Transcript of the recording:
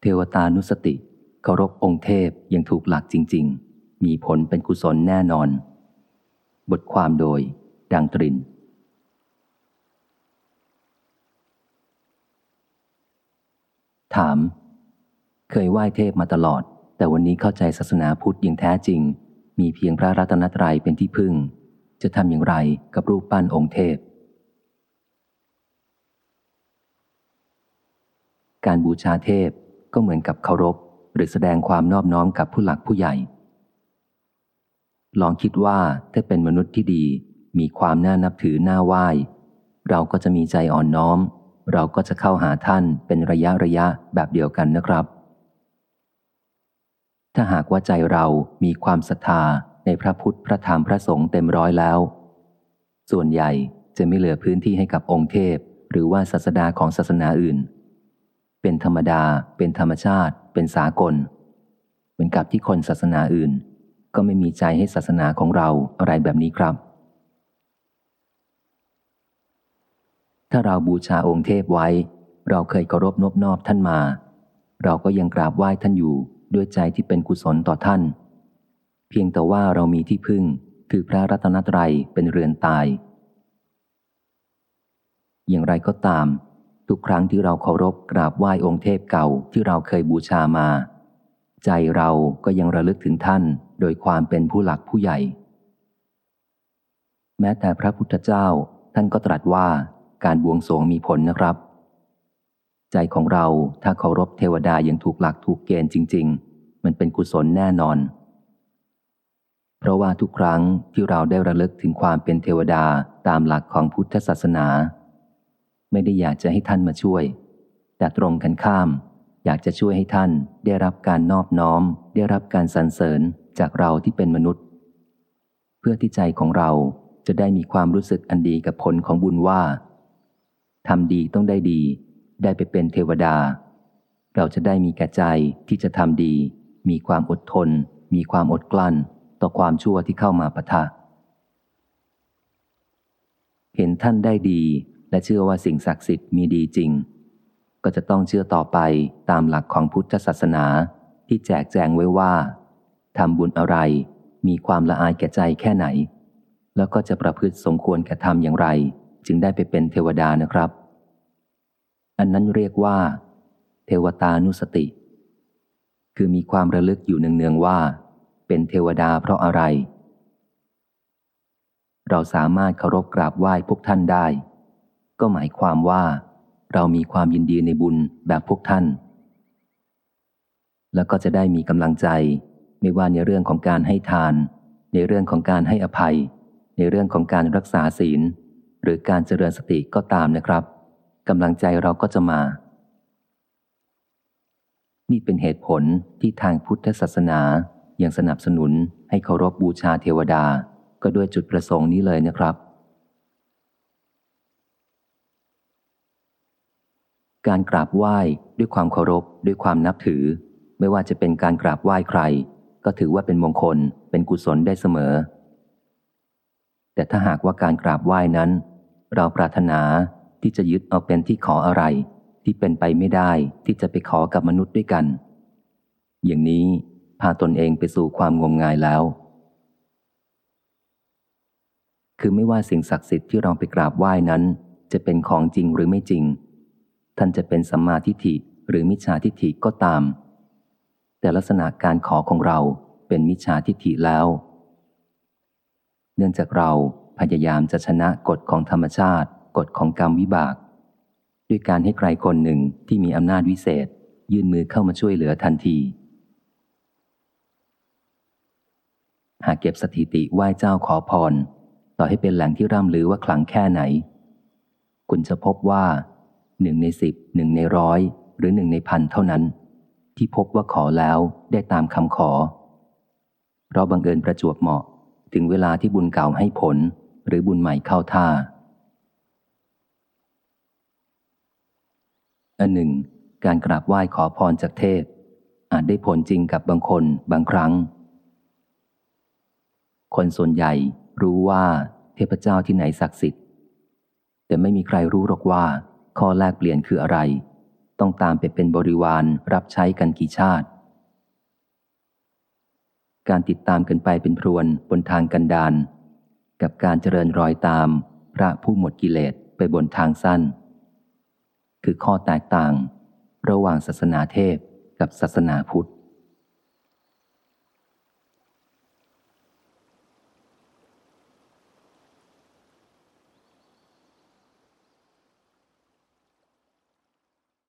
เทวตานุสติเคารพองค์เทพยังถูกหลักจริง ๆ มีผลเป็นกุศลแน่นอน บทความโดย ดังตริน ถาม เคยไหว้เทพมาตลอด แต่วันนี้เข้าใจศาสนาพุทธอย่างแท้จริง มีเพียงพระรัตนตรัยเป็นที่พึ่ง จะทำอย่างไรกับรูปปั้นองค์เทพ การบูชาเทพ ก็เหมือนกับเคารพ หรือแสดงความนอบน้อมกับผู้หลักผู้ใหญ่ ลองคิดว่าถ้าเป็นมนุษย์ที่ดี มีความน่านับถือน่าไหว้ เราก็จะมีใจอ่อนน้อม เราก็จะเข้าหาท่านเป็นระยะระยะแบบเดียวกันนะครับ ถ้าหากว่าใจเรามีความศรัทธาในพระพุทธพระธรรมพระสงฆ์เต็มร้อยแล้ว ส่วนใหญ่จะไม่เหลือพื้นที่ให้กับองค์เทพ หรือว่าศาสดาของศาสนาอื่น เป็นธรรมดา เป็นธรรมชาติ เป็นสากล เหมือนกับที่คนศาสนาอื่น ก็ไม่มีใจให้ศาสนาของเราอะไรแบบนี้ครับ ถ้าเราบูชาองค์เทพไว้ เราเคยเคารพนบนอบท่านมา เราก็ยังกราบไหว้ท่านอยู่ด้วยใจที่เป็นกุศลต่อท่าน เพียงแต่ว่าเรามีที่พึ่งคือพระรัตนตรัยเป็นเรือนตาย อย่างไรก็ตาม ทุกครั้งที่เราเคารพกราบไหว้องค์เทพเก่าที่เราเคยบูชามา ใจเราก็ยังระลึกถึงท่านโดยความเป็นผู้หลักผู้ใหญ่ แม้แต่พระพุทธเจ้าท่านก็ตรัสว่าการบวงสรวงมีผลนะครับ ใจของเราถ้าเคารพเทวดาอย่างถูกหลักถูกเกณฑ์จริง ๆ มันเป็นกุศลแน่นอน เพราะว่าทุกครั้งที่เราได้ระลึกถึงความเป็นเทวดาตามหลักของพุทธศาสนา ไม่ได้อยากจะให้ท่านมาช่วย แต่ตรงกันข้าม อยากจะช่วยให้ท่านได้รับการนอบน้อม ได้รับการสรรเสริญจากเราที่เป็นมนุษย์ เพื่อที่ใจของเราจะได้มีความรู้สึกอันดีกับผลของบุญว่าทำดีต้องได้ดี ได้ไปเป็นเทวดา เราจะได้มีแก่ใจที่จะทำดี มีความอดทน มีความอดกลั้น ต่อความชั่วที่เข้ามาปะทะเห็นท่านได้ดี และเชื่อว่าสิ่งศักดิ์สิทธิ์มีดีจริง ก็จะต้องเชื่อต่อไปตามหลักของพุทธศาสนาที่แจกแจงไว้ว่าทำบุญอะไร มีความละอายแก่ใจแค่ไหน แล้วก็จะประพฤติสมควรแกระทำอย่างไร จึงได้ไปเป็นเทวดานะครับ อันนั้นเรียกว่า เทวตานุสติ คือมีความระลึกอยู่เนืองๆว่า เป็นเทวดาเพราะอะไร เราสามารถเคารพกราบไหว้พวกท่านได้ ก็หมายความว่า เรามีความยินดีในบุญแบบพวกท่าน แล้วก็จะได้มีกำลังใจ ไม่ว่าในเรื่องของการให้ทาน ในเรื่องของการให้อภัย ในเรื่องของการรักษาศีล หรือการเจริญสติก็ตามนะครับกำลังใจเราก็จะมา นี่เป็นเหตุผลที่ทางพุทธศาสนายังสนับสนุนให้เคารพบบูชาเทวดา ก็ด้วยจุดประสงค์นี้เลยนะครับ การกราบไหว้ด้วยความเคารพ ด้วยความนับถือ ไม่ว่าจะเป็นการกราบไหว้ใคร ก็ถือว่าเป็นมงคล เป็นกุศลได้เสมอ แต่ถ้าหากว่าการกราบไหว้นั้น เราปรารถนาที่จะยึดเอาเป็นที่ขออะไร ที่เป็นไปไม่ได้ที่จะไปขอกับมนุษย์ด้วยกัน อย่างนี้พาตนเองไปสู่ความงมงายแล้ว คือไม่ว่าสิ่งศักดิ์สิทธิ์ที่เราไปกราบไหว้นั้น จะเป็นของจริงหรือไม่จริง ท่านจะเป็นสัมมาทิฏฐิหรือมิจฉาทิฏฐิก็ตาม แต่ลักษณะการขอของเราเป็นมิจฉาทิฏฐิแล้ว เนื่องจากเราพยายามจะชนะกฎของธรรมชาติ กฎของกรรมวิบาก ด้วยการให้ใครคนหนึ่งที่มีอำนาจวิเศษ ยื่นมือเข้ามาช่วยเหลือทันที หากเก็บสถิติไหว้เจ้าขอพร ต่อให้เป็นแหล่งที่ร่ำลือว่าขลังแค่ไหน คุณจะพบว่า หนึ่งในสิบหนึ่งในร้อยหรือหนึ่งในพันเท่านั้น ที่พบว่าขอแล้วได้ตามคำขอเราบังเอิญประจวบเหมาะ ถึงเวลาที่บุญเก่าให้ผลหรือบุญใหม่เข้าท่าอันหนึ่ง การกราบไหว้ขอพรจากเทพ อาจได้ผลจริงกับบางคนบางครั้ง คนส่วนใหญ่รู้ว่าเทพเจ้าที่ไหนศักดิ์สิทธิ์ แต่ไม่มีใครรู้หรอกว่า ข้อแลกเปลี่ยนคืออะไร ต้องตามไปเป็นบริวารรับใช้กันกี่ชาติ การติดตามกันไปเป็นพรวนบนทางกันดานกับการเจริญรอยตามพระผู้หมดกิเลสไปบนทางสั้น คือข้อแตกต่าง ระหว่างศาสนาเทพกับศาสนาพุทธ